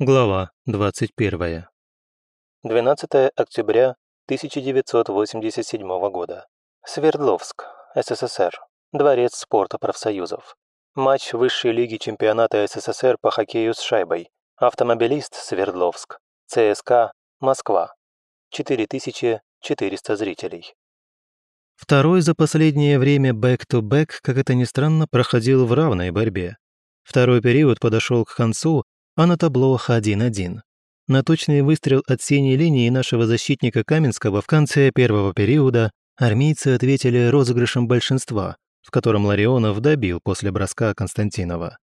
Глава 21. 12 октября 1987 года. Свердловск, СССР. Дворец спорта профсоюзов. Матч высшей лиги чемпионата СССР по хоккею с шайбой. Автомобилист Свердловск. ЦСКА Москва. 4400 зрителей. Второй за последнее время back-to-back, как это ни странно, проходил в равной борьбе. Второй период подошел к концу, а на табло 1-1. На точный выстрел от синей линии нашего защитника Каменского в конце первого периода армейцы ответили розыгрышем большинства, в котором Ларионов добил после броска Константинова.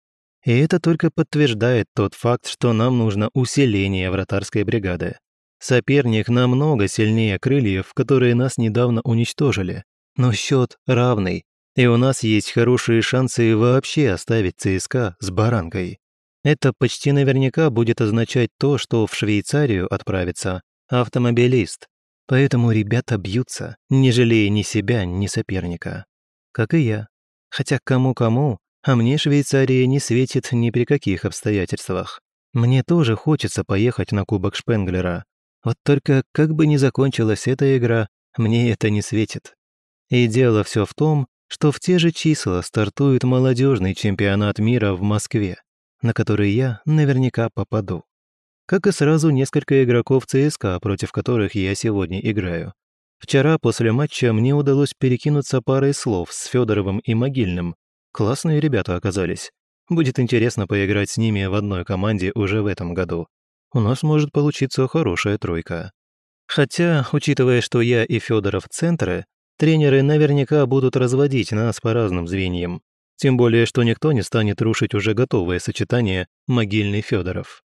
И это только подтверждает тот факт, что нам нужно усиление вратарской бригады. Соперник намного сильнее крыльев, которые нас недавно уничтожили. Но счет равный, и у нас есть хорошие шансы вообще оставить ЦСКА с баранкой. Это почти наверняка будет означать то, что в Швейцарию отправится автомобилист. Поэтому ребята бьются, не жалея ни себя, ни соперника. Как и я. Хотя кому-кому, а мне Швейцария не светит ни при каких обстоятельствах. Мне тоже хочется поехать на Кубок Шпенглера. Вот только как бы ни закончилась эта игра, мне это не светит. И дело все в том, что в те же числа стартует молодежный чемпионат мира в Москве на который я наверняка попаду. Как и сразу несколько игроков ЦСКА, против которых я сегодня играю. Вчера после матча мне удалось перекинуться парой слов с Федоровым и Могильным. Классные ребята оказались. Будет интересно поиграть с ними в одной команде уже в этом году. У нас может получиться хорошая тройка. Хотя, учитывая, что я и Федоров центры, тренеры наверняка будут разводить нас по разным звеньям. Тем более, что никто не станет рушить уже готовое сочетание могильный Федоров.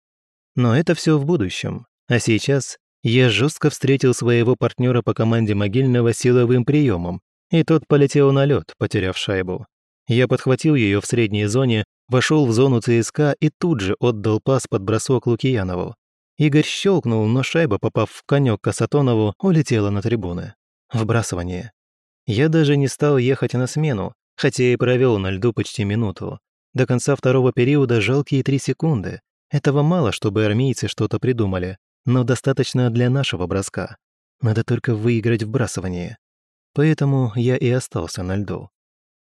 Но это все в будущем. А сейчас я жестко встретил своего партнера по команде могильного силовым приемом, и тот полетел на лед, потеряв шайбу. Я подхватил ее в средней зоне, вошел в зону ЦСКА и тут же отдал пас под бросок Лукиянову. Игорь щелкнул, но шайба, попав в конек Касатонову, улетела на трибуны. Вбрасывание. Я даже не стал ехать на смену, хотя и провел на льду почти минуту. До конца второго периода жалкие три секунды. Этого мало, чтобы армейцы что-то придумали, но достаточно для нашего броска. Надо только выиграть вбрасывание. Поэтому я и остался на льду.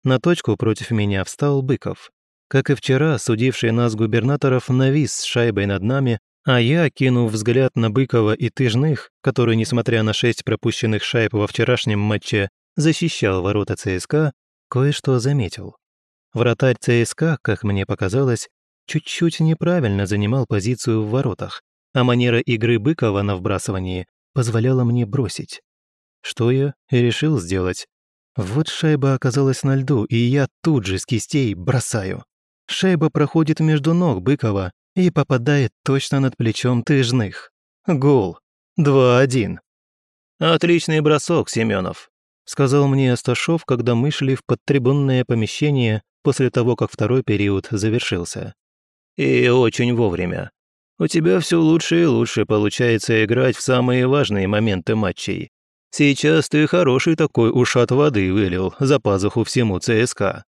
На точку против меня встал Быков. Как и вчера, судивший нас губернаторов навис с шайбой над нами, а я, кинув взгляд на Быкова и Тыжных, который, несмотря на шесть пропущенных шайб во вчерашнем матче, защищал ворота ЦСКА, кое-что заметил. Вратарь ЦСКА, как мне показалось, чуть-чуть неправильно занимал позицию в воротах, а манера игры Быкова на вбрасывании позволяла мне бросить. Что я и решил сделать. Вот шайба оказалась на льду, и я тут же с кистей бросаю. Шайба проходит между ног Быкова и попадает точно над плечом тыжных. Гол. 2-1. Отличный бросок, Семенов сказал мне Асташов, когда мы шли в подтрибунное помещение после того, как второй период завершился. «И очень вовремя. У тебя все лучше и лучше получается играть в самые важные моменты матчей. Сейчас ты хороший такой ушат воды вылил за пазуху всему ЦСКА».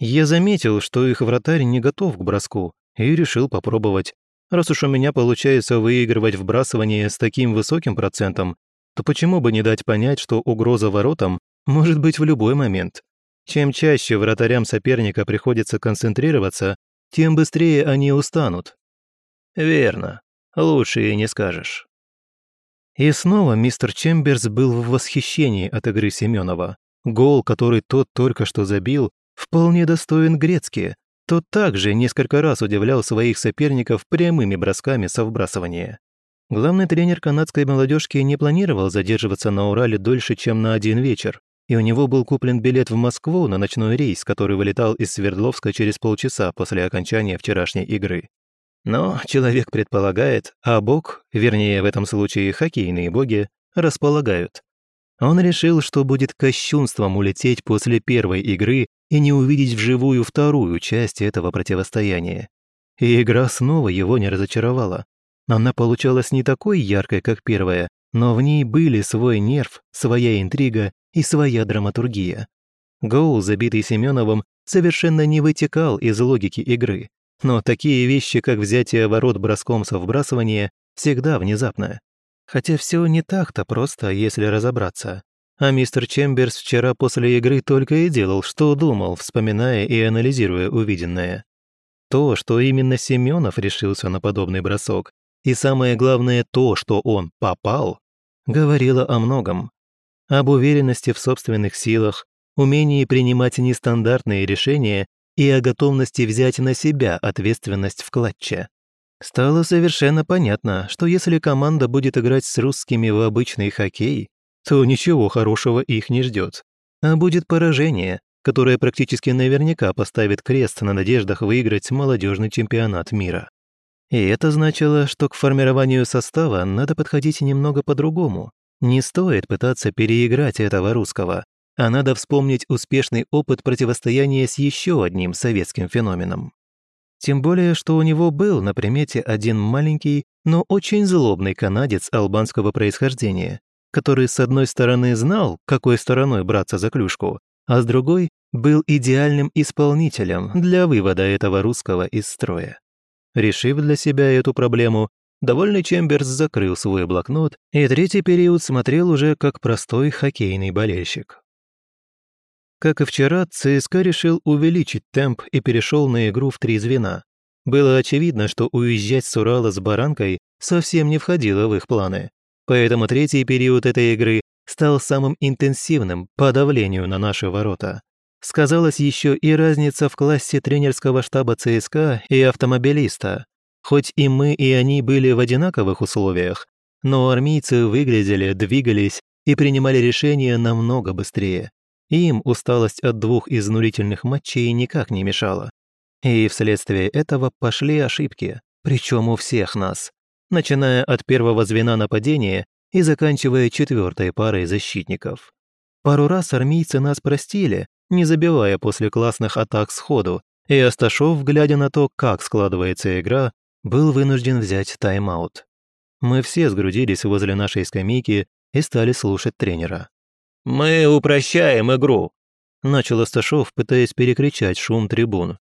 Я заметил, что их вратарь не готов к броску, и решил попробовать. Раз уж у меня получается выигрывать вбрасывание с таким высоким процентом, то почему бы не дать понять, что угроза воротам может быть в любой момент? Чем чаще вратарям соперника приходится концентрироваться, тем быстрее они устанут. Верно. Лучше и не скажешь. И снова мистер Чемберс был в восхищении от игры Семенова. Гол, который тот только что забил, вполне достоин Грецки. Тот также несколько раз удивлял своих соперников прямыми бросками со вбрасывания. Главный тренер канадской молодежки не планировал задерживаться на Урале дольше, чем на один вечер, и у него был куплен билет в Москву на ночной рейс, который вылетал из Свердловска через полчаса после окончания вчерашней игры. Но человек предполагает, а Бог, вернее в этом случае хоккейные боги, располагают. Он решил, что будет кощунством улететь после первой игры и не увидеть вживую вторую часть этого противостояния. И игра снова его не разочаровала. Она получалась не такой яркой, как первая, но в ней были свой нерв, своя интрига и своя драматургия. Гоул, забитый Семеновым, совершенно не вытекал из логики игры. Но такие вещи, как взятие ворот броском со вбрасывания, всегда внезапно. Хотя все не так-то просто, если разобраться. А мистер Чемберс вчера после игры только и делал, что думал, вспоминая и анализируя увиденное. То, что именно Семенов решился на подобный бросок, и самое главное то, что он попал, говорило о многом. Об уверенности в собственных силах, умении принимать нестандартные решения и о готовности взять на себя ответственность в клатче. Стало совершенно понятно, что если команда будет играть с русскими в обычный хоккей, то ничего хорошего их не ждет. А будет поражение, которое практически наверняка поставит крест на надеждах выиграть молодежный чемпионат мира. И это значило, что к формированию состава надо подходить немного по-другому. Не стоит пытаться переиграть этого русского, а надо вспомнить успешный опыт противостояния с еще одним советским феноменом. Тем более, что у него был на примете один маленький, но очень злобный канадец албанского происхождения, который с одной стороны знал, какой стороной браться за клюшку, а с другой был идеальным исполнителем для вывода этого русского из строя. Решив для себя эту проблему, довольный Чемберс закрыл свой блокнот и третий период смотрел уже как простой хоккейный болельщик. Как и вчера, ЦСКА решил увеличить темп и перешел на игру в три звена. Было очевидно, что уезжать с Урала с баранкой совсем не входило в их планы. Поэтому третий период этой игры стал самым интенсивным по давлению на наши ворота. Сказалась еще и разница в классе тренерского штаба ЦСКА и автомобилиста. Хоть и мы, и они были в одинаковых условиях, но армейцы выглядели, двигались и принимали решения намного быстрее. Им усталость от двух изнурительных матчей никак не мешала. И вследствие этого пошли ошибки, причем у всех нас, начиная от первого звена нападения и заканчивая четвертой парой защитников. Пару раз армейцы нас простили, не забивая после классных атак сходу, и Асташов, глядя на то, как складывается игра, был вынужден взять тайм-аут. Мы все сгрудились возле нашей скамейки и стали слушать тренера. «Мы упрощаем игру», – начал Асташов, пытаясь перекричать шум трибун.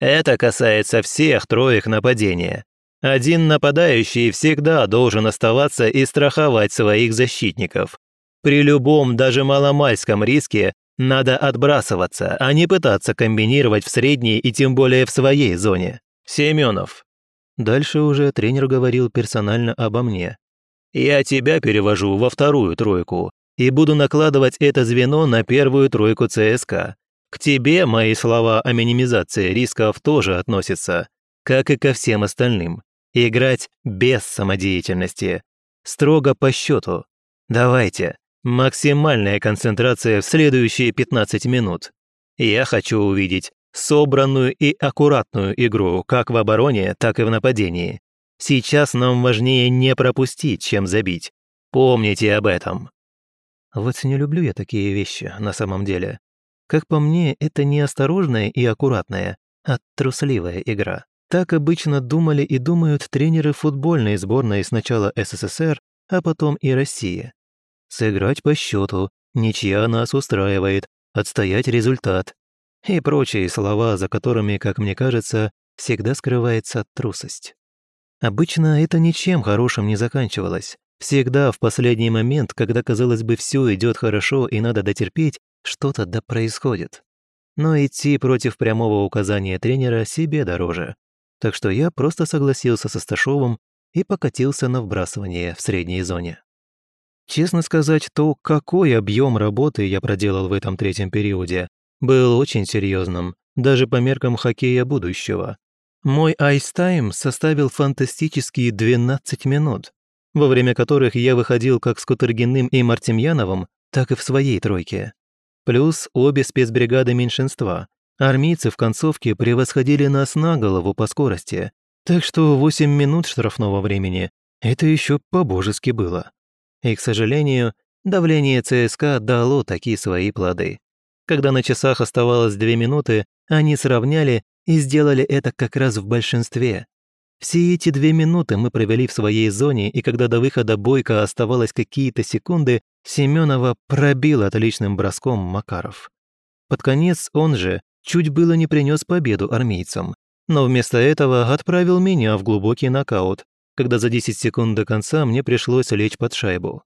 «Это касается всех троих нападения. Один нападающий всегда должен оставаться и страховать своих защитников. При любом, даже маломальском риске надо отбрасываться, а не пытаться комбинировать в средней и тем более в своей зоне. Семенов». Дальше уже тренер говорил персонально обо мне. «Я тебя перевожу во вторую тройку и буду накладывать это звено на первую тройку ЦСК. К тебе мои слова о минимизации рисков тоже относятся, как и ко всем остальным. Играть без самодеятельности. Строго по счету. Давайте. Максимальная концентрация в следующие 15 минут. Я хочу увидеть собранную и аккуратную игру как в обороне, так и в нападении. Сейчас нам важнее не пропустить, чем забить. Помните об этом. Вот не люблю я такие вещи на самом деле. Как по мне, это не осторожная и аккуратная, а трусливая игра. Так обычно думали и думают тренеры футбольной сборной сначала СССР, а потом и России. Сыграть по счету, ничья нас устраивает, отстоять результат. И прочие слова, за которыми, как мне кажется, всегда скрывается трусость. Обычно это ничем хорошим не заканчивалось. Всегда в последний момент, когда, казалось бы, все идет хорошо и надо дотерпеть, что-то да происходит. Но идти против прямого указания тренера себе дороже. Так что я просто согласился со Сташовым и покатился на вбрасывание в средней зоне. Честно сказать, то, какой объем работы я проделал в этом третьем периоде, был очень серьезным, даже по меркам хоккея будущего. Мой айстайм составил фантастические 12 минут, во время которых я выходил как с Кутергиным и Мартемьяновым, так и в своей тройке. Плюс обе спецбригады меньшинства. Армейцы в концовке превосходили нас на голову по скорости, так что 8 минут штрафного времени – это еще по-божески было. И, к сожалению, давление ЦСКА дало такие свои плоды. Когда на часах оставалось 2 минуты, они сравняли и сделали это как раз в большинстве, все эти две минуты мы провели в своей зоне, и когда до выхода Бойко оставалось какие-то секунды, Семенова пробил отличным броском Макаров. Под конец он же чуть было не принес победу армейцам, но вместо этого отправил меня в глубокий нокаут, когда за 10 секунд до конца мне пришлось лечь под шайбу.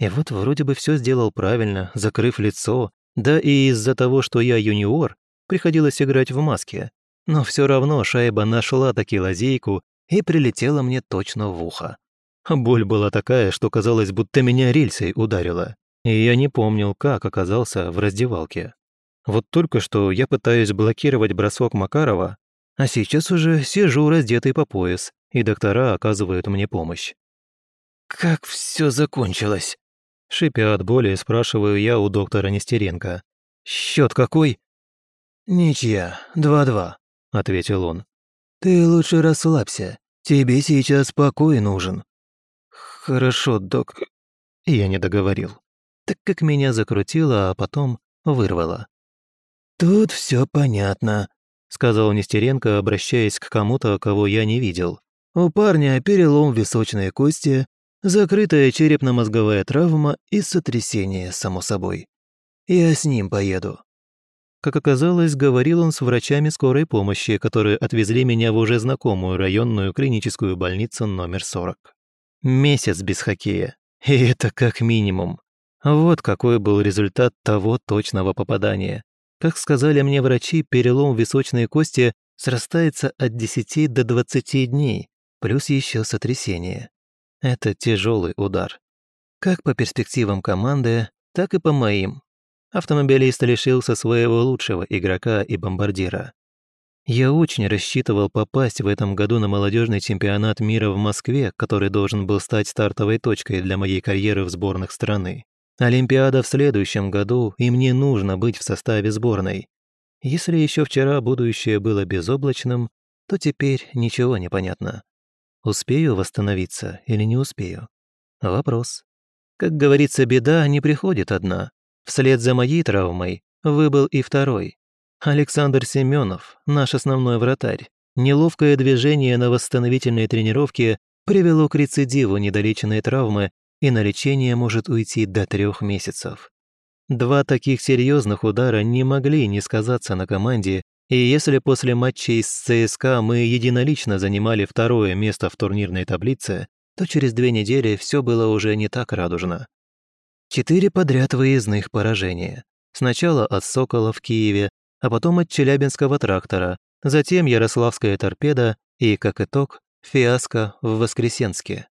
И вот вроде бы все сделал правильно, закрыв лицо, да и из-за того, что я юниор, приходилось играть в маске. Но все равно шайба нашла таки лазейку и прилетела мне точно в ухо. Боль была такая, что казалось, будто меня рельсой ударило. И я не помнил, как оказался в раздевалке. Вот только что я пытаюсь блокировать бросок Макарова, а сейчас уже сижу раздетый по пояс, и доктора оказывают мне помощь. «Как все закончилось?» Шипя от боли, спрашиваю я у доктора Нестеренко. Счет какой?» «Ничья, два-два», — ответил он. «Ты лучше расслабься. Тебе сейчас покой нужен». «Хорошо, док...» Я не договорил, так как меня закрутило, а потом вырвало. «Тут все понятно», — сказал Нестеренко, обращаясь к кому-то, кого я не видел. «У парня перелом височной кости, закрытая черепно-мозговая травма и сотрясение, само собой. Я с ним поеду». Как оказалось, говорил он с врачами скорой помощи, которые отвезли меня в уже знакомую районную клиническую больницу номер 40. Месяц без хоккея. И это как минимум. Вот какой был результат того точного попадания. Как сказали мне врачи, перелом височной кости срастается от 10 до 20 дней, плюс еще сотрясение. Это тяжелый удар. Как по перспективам команды, так и по моим. Автомобилист лишился своего лучшего игрока и бомбардира. Я очень рассчитывал попасть в этом году на молодежный чемпионат мира в Москве, который должен был стать стартовой точкой для моей карьеры в сборных страны. Олимпиада в следующем году, и мне нужно быть в составе сборной. Если еще вчера будущее было безоблачным, то теперь ничего не понятно. Успею восстановиться или не успею? Вопрос. Как говорится, беда не приходит одна. Вслед за моей травмой выбыл и второй. Александр Семенов, наш основной вратарь, неловкое движение на восстановительной тренировке привело к рецидиву недолеченной травмы, и на лечение может уйти до трех месяцев. Два таких серьезных удара не могли не сказаться на команде, и если после матчей с ЦСКА мы единолично занимали второе место в турнирной таблице, то через две недели все было уже не так радужно. Четыре подряд выездных поражения. Сначала от «Сокола» в Киеве, а потом от Челябинского трактора, затем Ярославская торпеда и, как итог, фиаско в Воскресенске.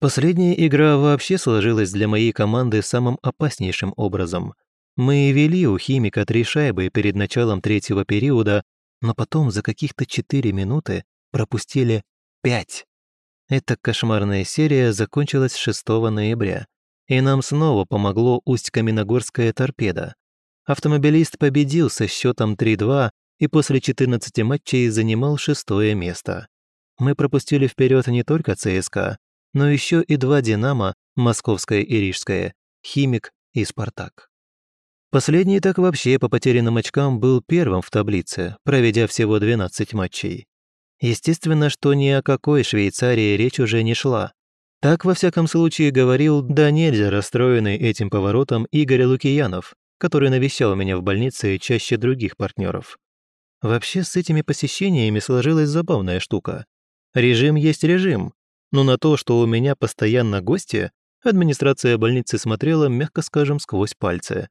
Последняя игра вообще сложилась для моей команды самым опаснейшим образом. Мы вели у химика три шайбы перед началом третьего периода, но потом за каких-то четыре минуты пропустили пять. Эта кошмарная серия закончилась 6 ноября, и нам снова помогло Усть-Каменогорская торпеда, Автомобилист победил со счетом 3-2 и после 14 матчей занимал шестое место. Мы пропустили вперед не только ЦСКА, но еще и два «Динамо», Московское и Рижское, Химик и Спартак. Последний так вообще по потерянным очкам был первым в таблице, проведя всего 12 матчей. Естественно, что ни о какой Швейцарии речь уже не шла. Так, во всяком случае, говорил да нельзя расстроенный этим поворотом Игорь Лукиянов, который навещал меня в больнице чаще других партнеров. Вообще с этими посещениями сложилась забавная штука. Режим есть режим, но на то, что у меня постоянно гости, администрация больницы смотрела, мягко скажем, сквозь пальцы.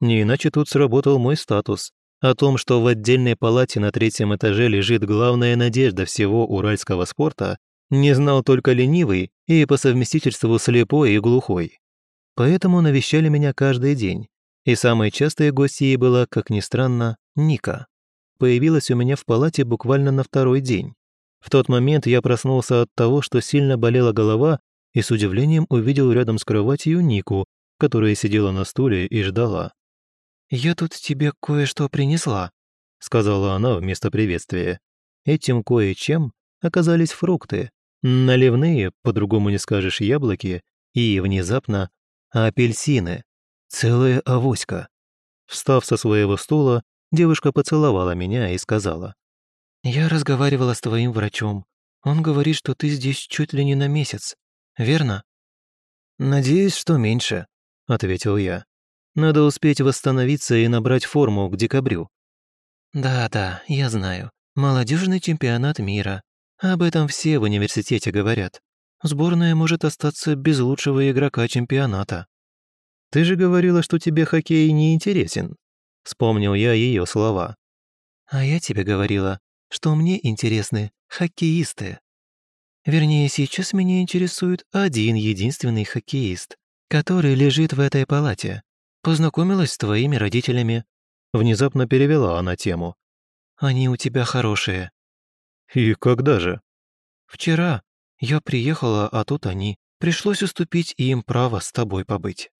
Не иначе тут сработал мой статус. О том, что в отдельной палате на третьем этаже лежит главная надежда всего уральского спорта, не знал только ленивый и по совместительству слепой и глухой. Поэтому навещали меня каждый день, и самой частой гостьей была, как ни странно, Ника. Появилась у меня в палате буквально на второй день. В тот момент я проснулся от того, что сильно болела голова, и с удивлением увидел рядом с кроватью Нику, которая сидела на стуле и ждала. «Я тут тебе кое-что принесла», — сказала она вместо приветствия. Этим кое-чем оказались фрукты, наливные, по-другому не скажешь, яблоки, и, внезапно, апельсины. Целая авоська. Встав со своего стула, девушка поцеловала меня и сказала. «Я разговаривала с твоим врачом. Он говорит, что ты здесь чуть ли не на месяц. Верно?» «Надеюсь, что меньше», — ответил я. «Надо успеть восстановиться и набрать форму к декабрю». «Да-да, я знаю. Молодежный чемпионат мира. Об этом все в университете говорят. Сборная может остаться без лучшего игрока чемпионата. Ты же говорила, что тебе хоккей не интересен. Вспомнил я ее слова. А я тебе говорила, что мне интересны хоккеисты. Вернее, сейчас меня интересует один единственный хоккеист, который лежит в этой палате. Познакомилась с твоими родителями». Внезапно перевела она тему. «Они у тебя хорошие». «И когда же?» «Вчера. Я приехала, а тут они. Пришлось уступить им право с тобой побыть».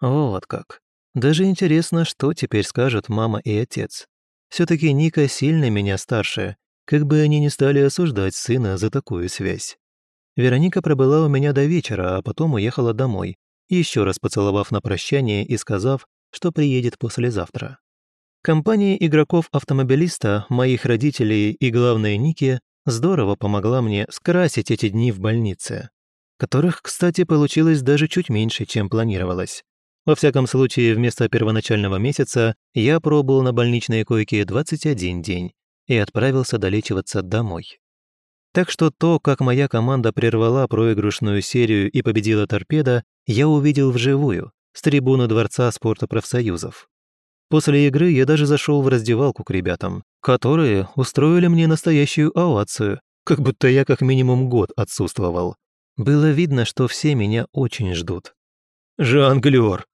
«Вот как. Даже интересно, что теперь скажут мама и отец. все таки Ника сильно меня старше, как бы они ни стали осуждать сына за такую связь. Вероника пробыла у меня до вечера, а потом уехала домой, еще раз поцеловав на прощание и сказав, что приедет послезавтра. Компания игроков-автомобилиста, моих родителей и, главное, Ники, здорово помогла мне скрасить эти дни в больнице, которых, кстати, получилось даже чуть меньше, чем планировалось. Во всяком случае, вместо первоначального месяца я пробыл на больничной койке 21 день и отправился долечиваться домой. Так что то, как моя команда прервала проигрышную серию и победила торпеда, я увидел вживую, с трибуны Дворца спорта профсоюзов. После игры я даже зашел в раздевалку к ребятам, которые устроили мне настоящую овацию, как будто я как минимум год отсутствовал. Было видно, что все меня очень ждут. «Жонглёр!»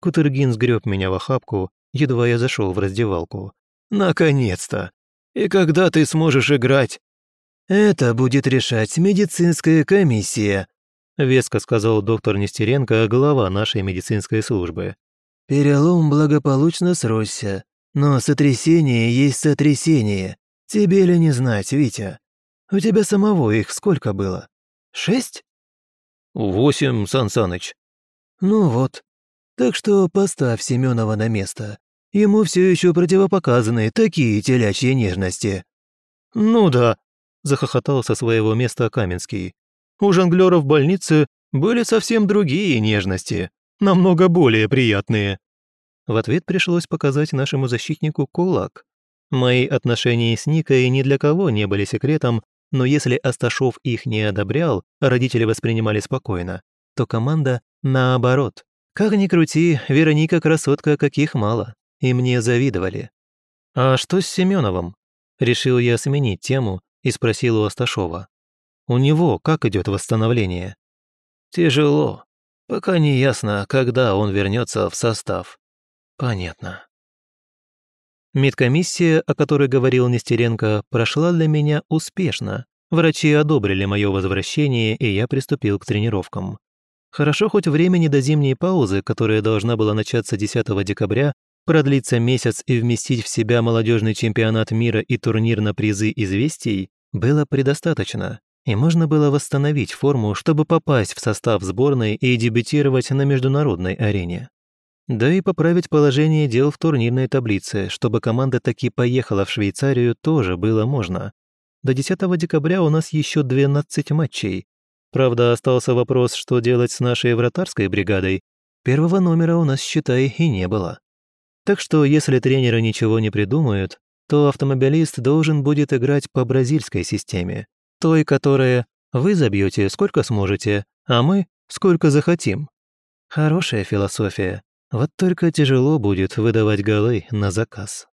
Кутергин сгреб меня в охапку, едва я зашел в раздевалку. «Наконец-то! И когда ты сможешь играть?» «Это будет решать медицинская комиссия», веско сказал доктор Нестеренко, глава нашей медицинской службы. «Перелом благополучно сросся, но сотрясение есть сотрясение. Тебе ли не знать, Витя? У тебя самого их сколько было? Шесть?» «Восемь, Сан Саныч». «Ну вот. Так что поставь Семенова на место. Ему все еще противопоказаны такие телячьи нежности». «Ну да», захохотал со своего места Каменский. У жонглёра в больнице были совсем другие нежности, намного более приятные. В ответ пришлось показать нашему защитнику кулак. Мои отношения с Никой ни для кого не были секретом, но если Асташов их не одобрял, родители воспринимали спокойно, то команда наоборот. Как ни крути, Вероника красотка каких мало, и мне завидовали. А что с Семеновым? Решил я сменить тему и спросил у Асташова. «У него как идет восстановление?» «Тяжело. Пока не ясно, когда он вернется в состав». «Понятно». Медкомиссия, о которой говорил Нестеренко, прошла для меня успешно. Врачи одобрили мое возвращение, и я приступил к тренировкам. Хорошо хоть времени до зимней паузы, которая должна была начаться 10 декабря, продлиться месяц и вместить в себя молодежный чемпионат мира и турнир на призы известий, было предостаточно, и можно было восстановить форму, чтобы попасть в состав сборной и дебютировать на международной арене. Да и поправить положение дел в турнирной таблице, чтобы команда таки поехала в Швейцарию, тоже было можно. До 10 декабря у нас еще 12 матчей. Правда, остался вопрос, что делать с нашей вратарской бригадой. Первого номера у нас, считай, и не было. Так что, если тренеры ничего не придумают, то автомобилист должен будет играть по бразильской системе, той, которая «вы забьете сколько сможете, а мы сколько захотим». Хорошая философия, вот только тяжело будет выдавать голы на заказ.